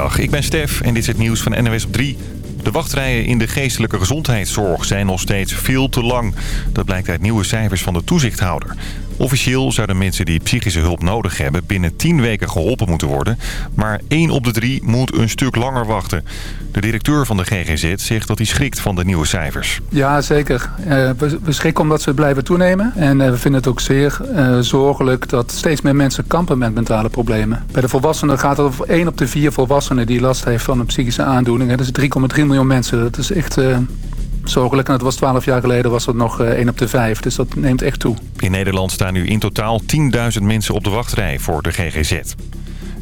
Ik ben Stef en dit is het nieuws van NWS op 3. De wachtrijen in de geestelijke gezondheidszorg zijn nog steeds veel te lang. Dat blijkt uit nieuwe cijfers van de toezichthouder. Officieel zouden mensen die psychische hulp nodig hebben binnen 10 weken geholpen moeten worden. Maar 1 op de 3 moet een stuk langer wachten. De directeur van de GGZ zegt dat hij schrikt van de nieuwe cijfers. Ja, zeker. Uh, we, schrikken omdat ze blijven toenemen. En uh, we vinden het ook zeer uh, zorgelijk dat steeds meer mensen kampen met mentale problemen. Bij de volwassenen gaat het over 1 op de 4 volwassenen die last heeft van een psychische aandoening. Dat is 3,3 miljoen mensen. Dat is echt zorgelijk. En dat was 12 jaar geleden was dat nog 1 op de 5. Dus dat neemt echt toe. In Nederland staan nu in totaal 10.000 mensen op de wachtrij voor de GGZ.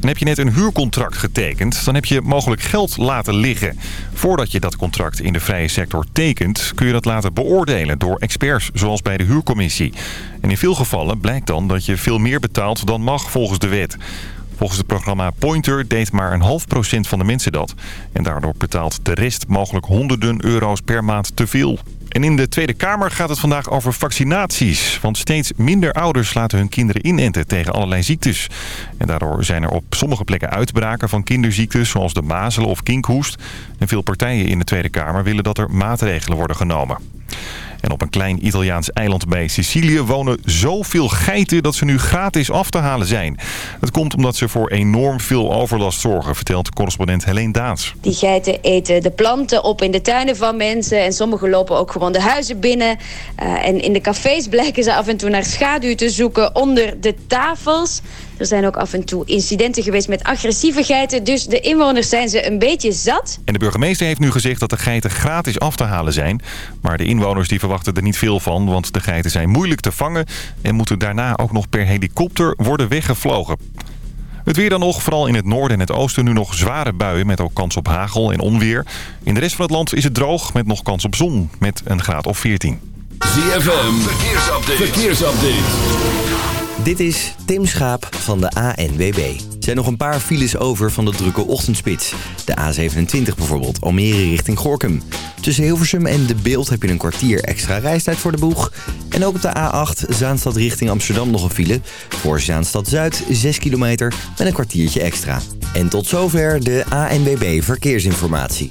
En heb je net een huurcontract getekend, dan heb je mogelijk geld laten liggen. Voordat je dat contract in de vrije sector tekent, kun je dat laten beoordelen door experts, zoals bij de huurcommissie. En in veel gevallen blijkt dan dat je veel meer betaalt dan mag volgens de wet. Volgens het programma Pointer deed maar een half procent van de mensen dat. En daardoor betaalt de rest mogelijk honderden euro's per maand te veel. En in de Tweede Kamer gaat het vandaag over vaccinaties. Want steeds minder ouders laten hun kinderen inenten tegen allerlei ziektes. En daardoor zijn er op sommige plekken uitbraken van kinderziektes... zoals de mazelen of kinkhoest. En veel partijen in de Tweede Kamer willen dat er maatregelen worden genomen. En op een klein Italiaans eiland bij Sicilië wonen zoveel geiten dat ze nu gratis af te halen zijn. Het komt omdat ze voor enorm veel overlast zorgen, vertelt correspondent Helene Daans. Die geiten eten de planten op in de tuinen van mensen en sommigen lopen ook gewoon de huizen binnen. Uh, en in de cafés blijken ze af en toe naar schaduw te zoeken onder de tafels. Er zijn ook af en toe incidenten geweest met agressieve geiten. Dus de inwoners zijn ze een beetje zat. En de burgemeester heeft nu gezegd dat de geiten gratis af te halen zijn. Maar de inwoners die verwachten er niet veel van. Want de geiten zijn moeilijk te vangen. En moeten daarna ook nog per helikopter worden weggevlogen. Het weer dan nog, vooral in het noorden en het oosten nu nog zware buien met ook kans op hagel en onweer. In de rest van het land is het droog met nog kans op zon met een graad of 14. ZFM, verkeersupdate. verkeersupdate. Dit is Tim Schaap van de ANWB. Er zijn nog een paar files over van de drukke ochtendspits. De A27 bijvoorbeeld, Almere richting Gorkum. Tussen Hilversum en De Beeld heb je een kwartier extra reistijd voor de boeg. En ook op de A8 Zaanstad richting Amsterdam nog een file. Voor Zaanstad Zuid 6 kilometer met een kwartiertje extra. En tot zover de ANWB Verkeersinformatie.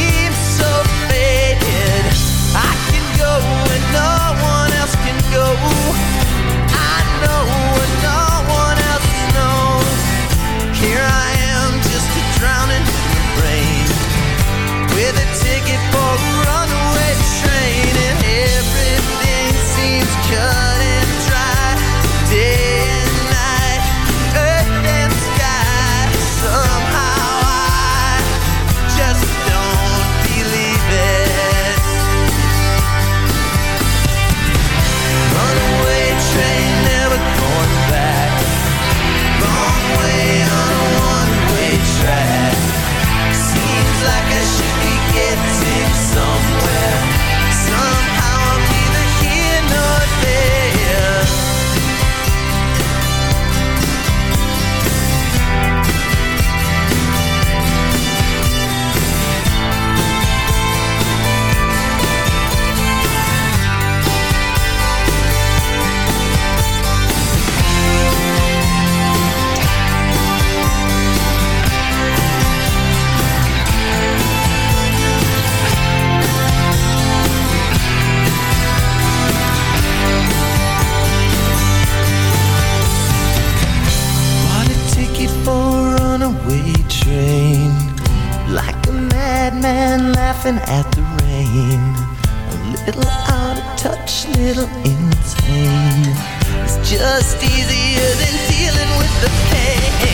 just easier than dealing with the pain.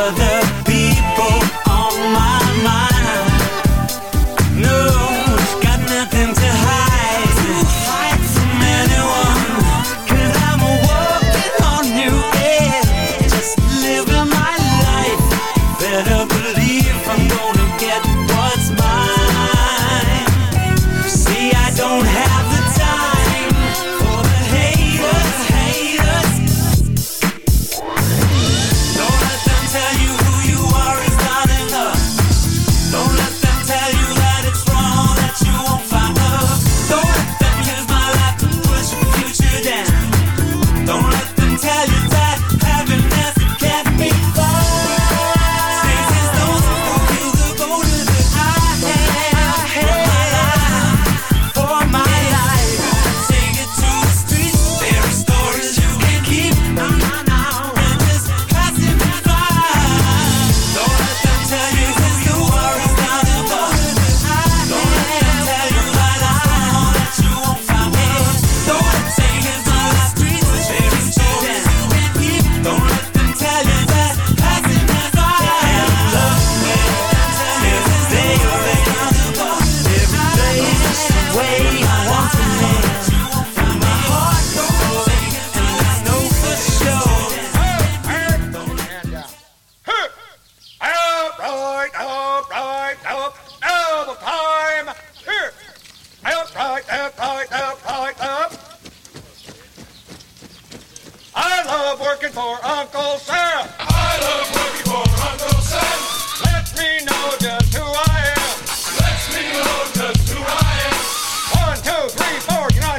other.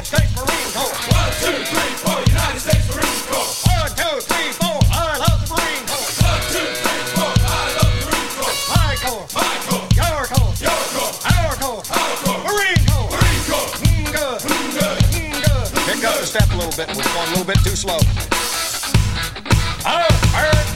United States Marine Corps. One, two, three, four, United States Marine Corps. One, two, three, four, I love the Marine Corps. One, two, three, four, I love the Marine Corps. My Corps. My Corps. Your Corps. Your Corps. Our Corps. Our Corps. Marine Corps. Marine Corps. Mmm, good. Mmm, good. Mmm, good. Pick up the step a little bit. We're going a little bit too slow. Oh, bird.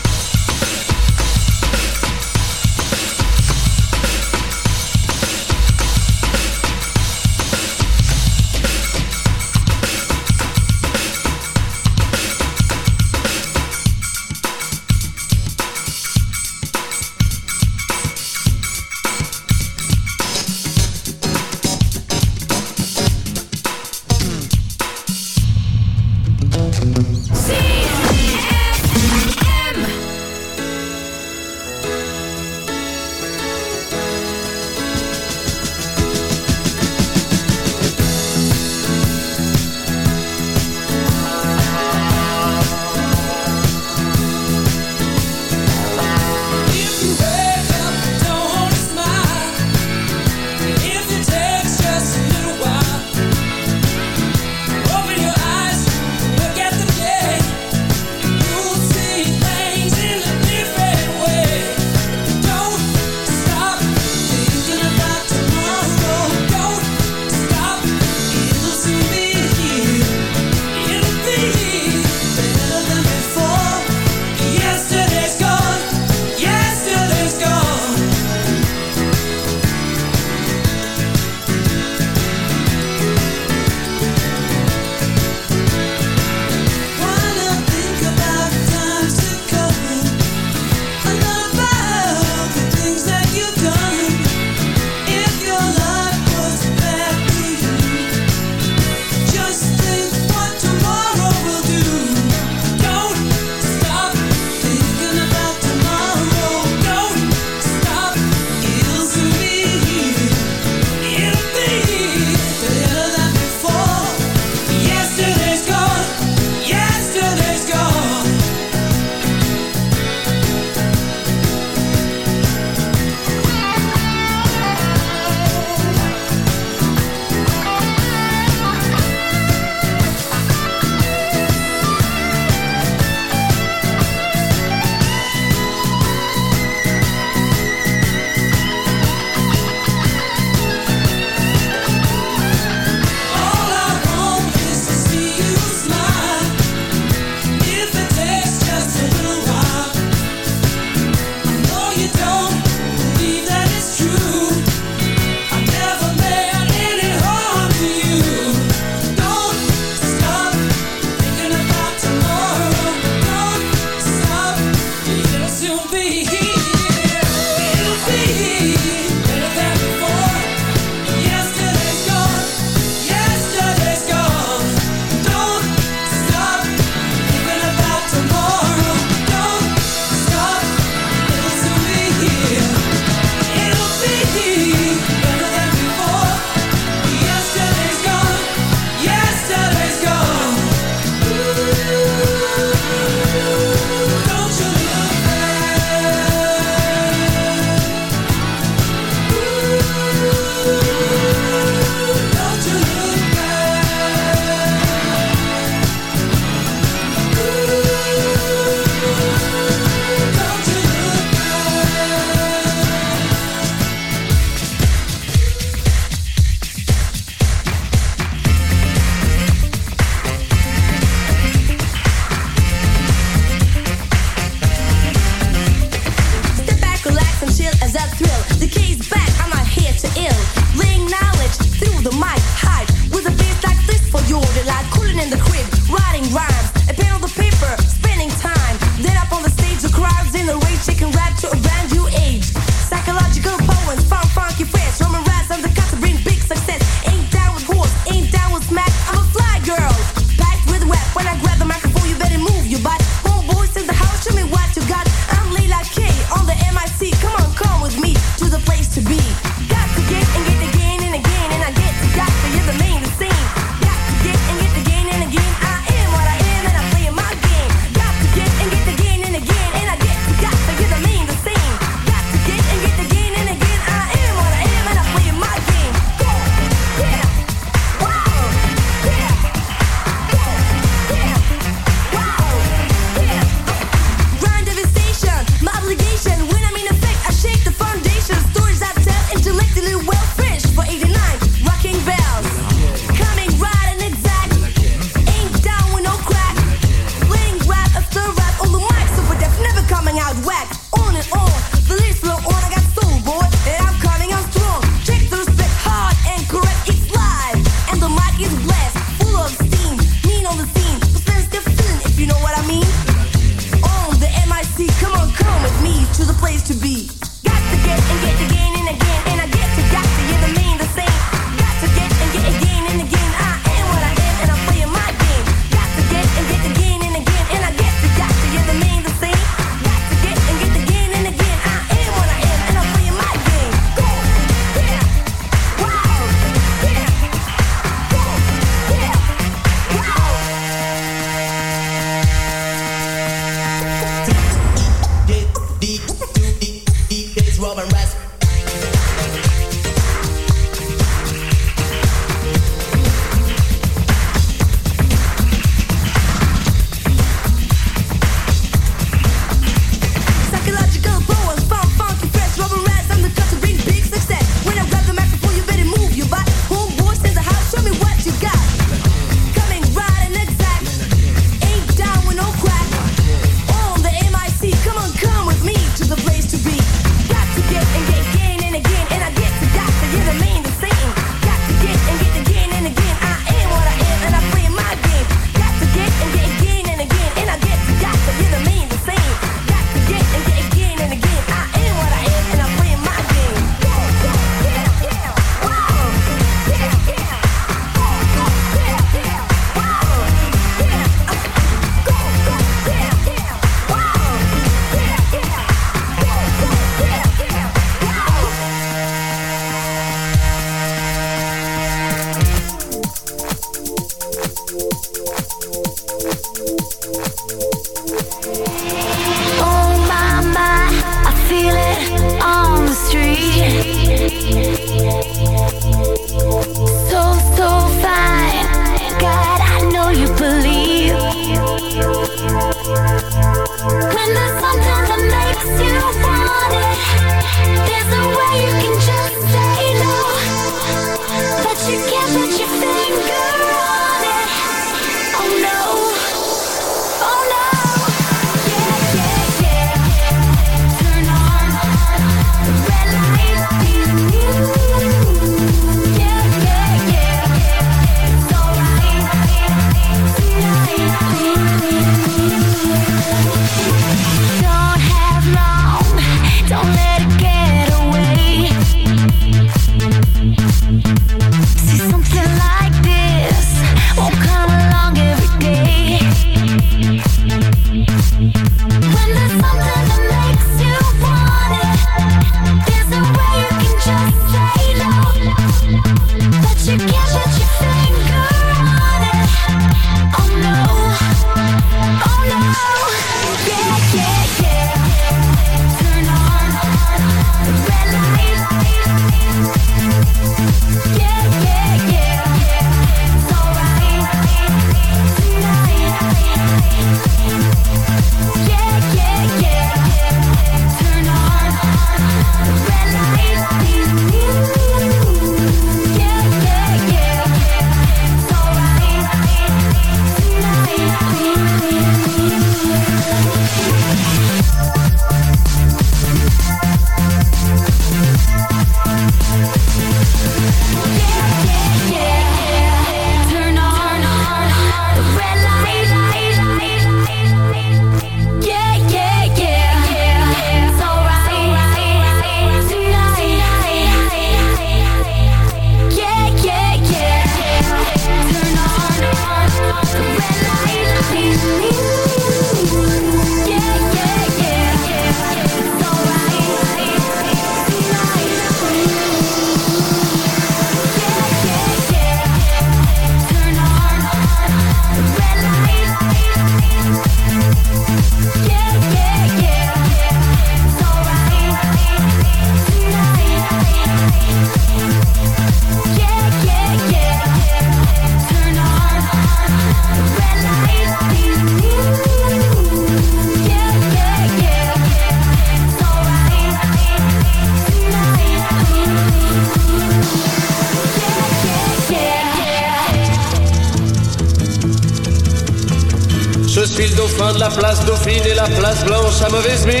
Blanche à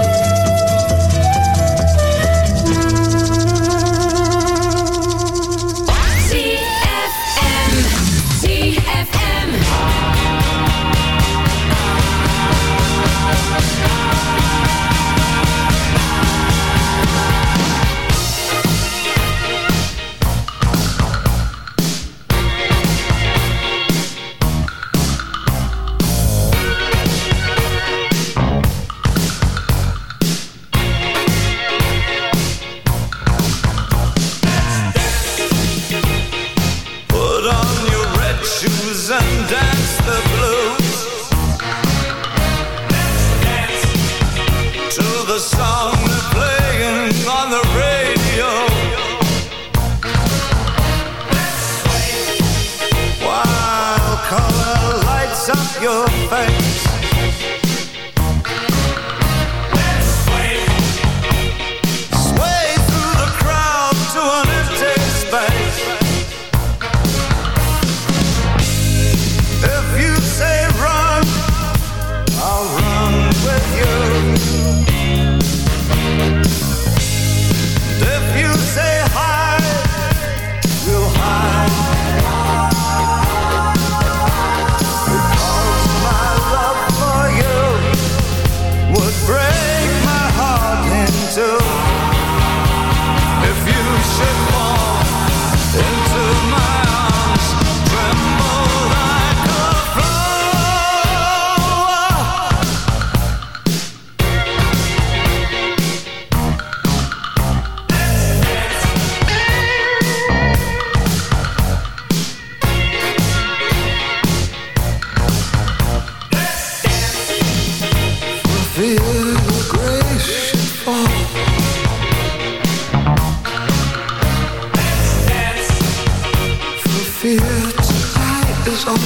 Tonight is all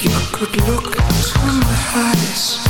You look into my eyes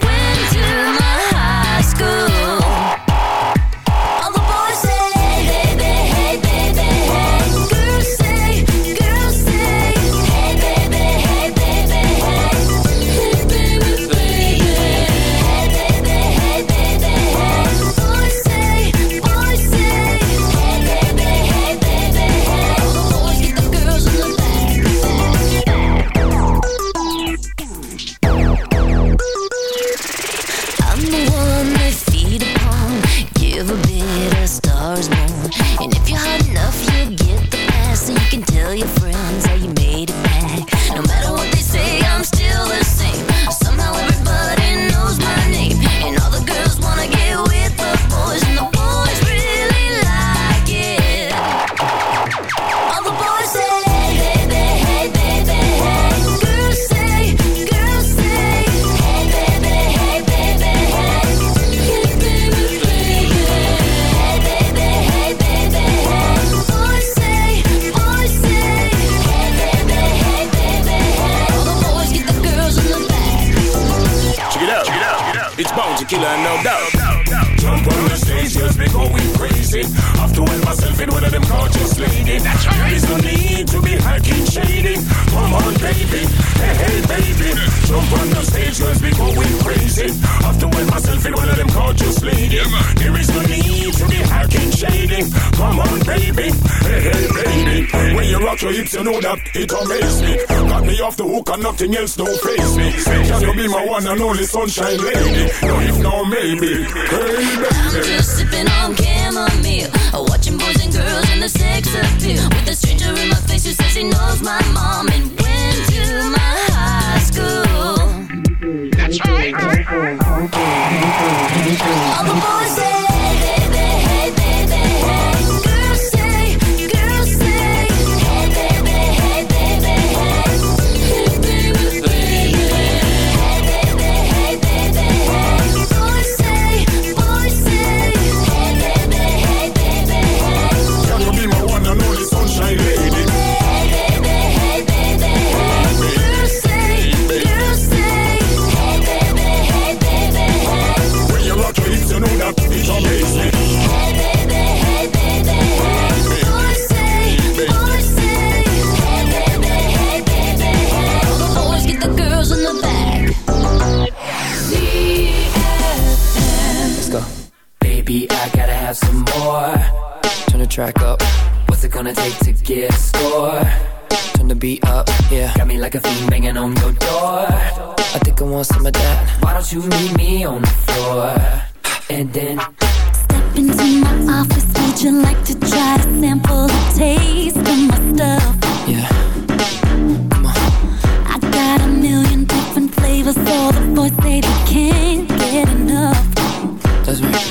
killer, no doubt going. Have to help myself in one of them gorgeous ladies. That's right. There is no need to be hacking shady. Come on, baby. Hey, hey, baby. Jump on the stage, just be going crazy. Have to help myself in one of them gorgeous ladies. There is no need to be hacking shady. Come on, baby. Hey, hey, baby. When you rock your hips, you know that it amazes me. Got me off the hook and nothing else don't face me. Can you be my one and only sunshine lady? No, if no, maybe. Hey, I'm baby. just sipping on chamomile, uh, watching boys and girls and the sex appeal. With a stranger in my face who says he knows my mom and went to my high school. That's right. All the boys track up. What's it gonna take to get a score? Turn the beat up, yeah. Got me like a fiend banging on your door. I think I want some of that. Why don't you meet me on the floor? And then Step into my office, would you like to try to sample a taste of my stuff? Yeah. Come on. I got a million different flavors, all the boys say they can't get enough. That's right.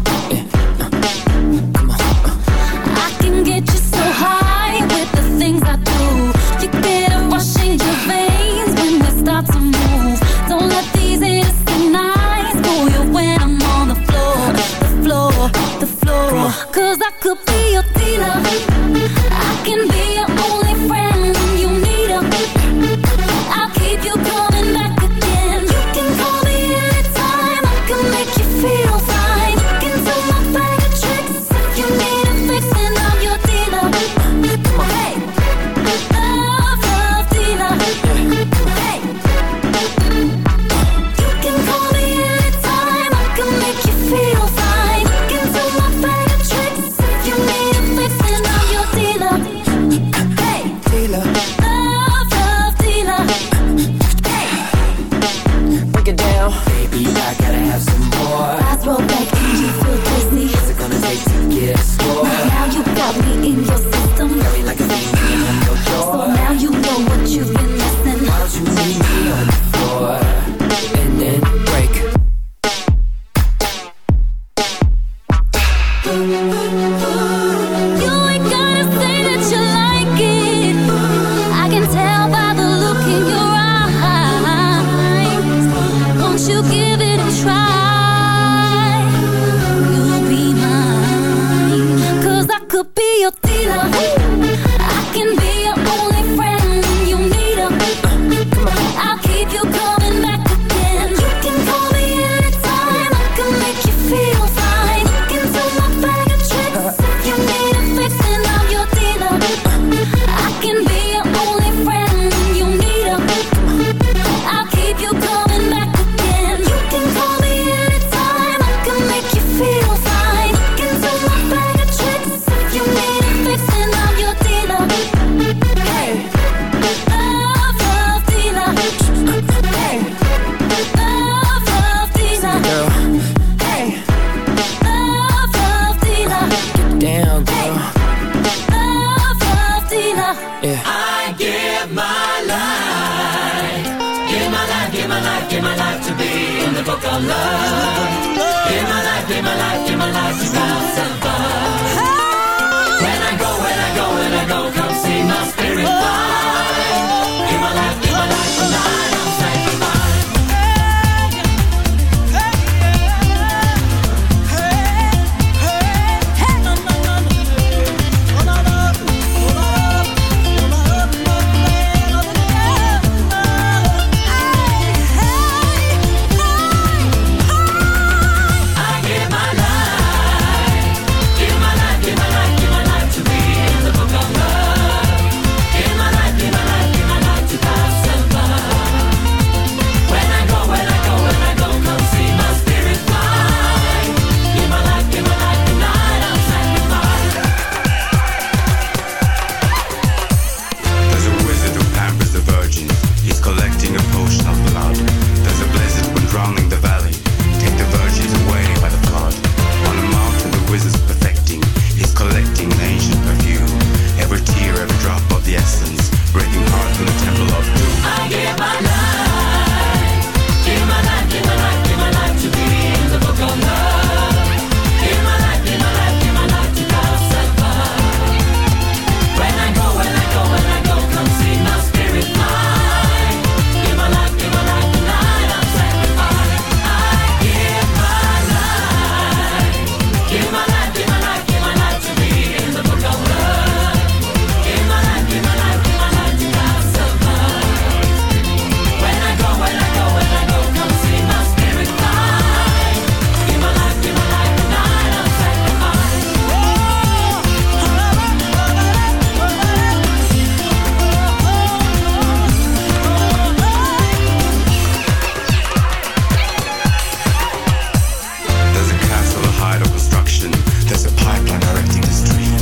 Hide of construction. There's a pipeline directing the stream.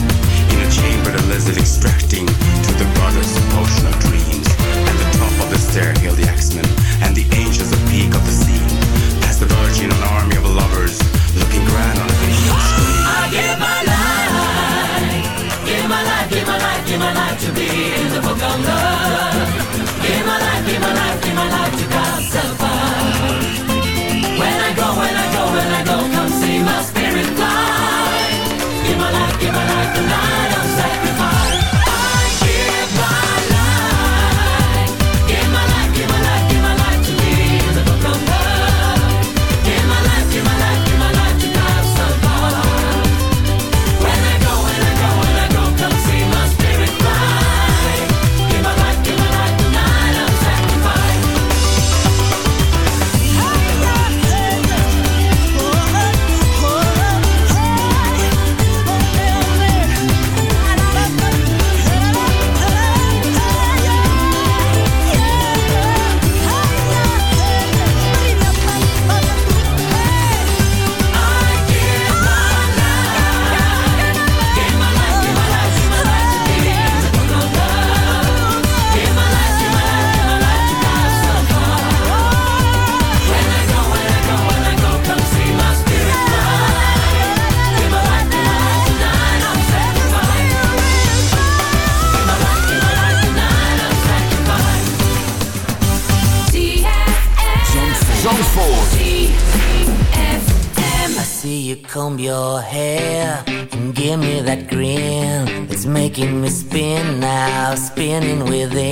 In a chamber, the lizard extracting to the brothers a potion of dreams. And the top of the stair hail the axemen and the angels a peak of the scene. Past the virgin, an army of lovers looking grand on a vision screen. I give my life, give my life, give my life, give my life to be in the book of love.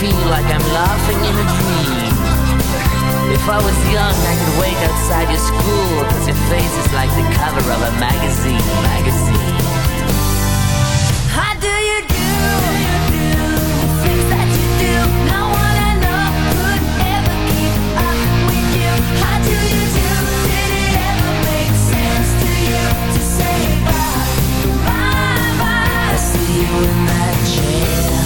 feel like I'm laughing in a dream. If I was young, I could wait outside your school, cause your face is like the cover of a magazine, magazine. How do you do? The things that you do, no one I know could ever keep up with you. How do you do? Did it ever make sense to you to say bye, bye, bye? See you in that chair,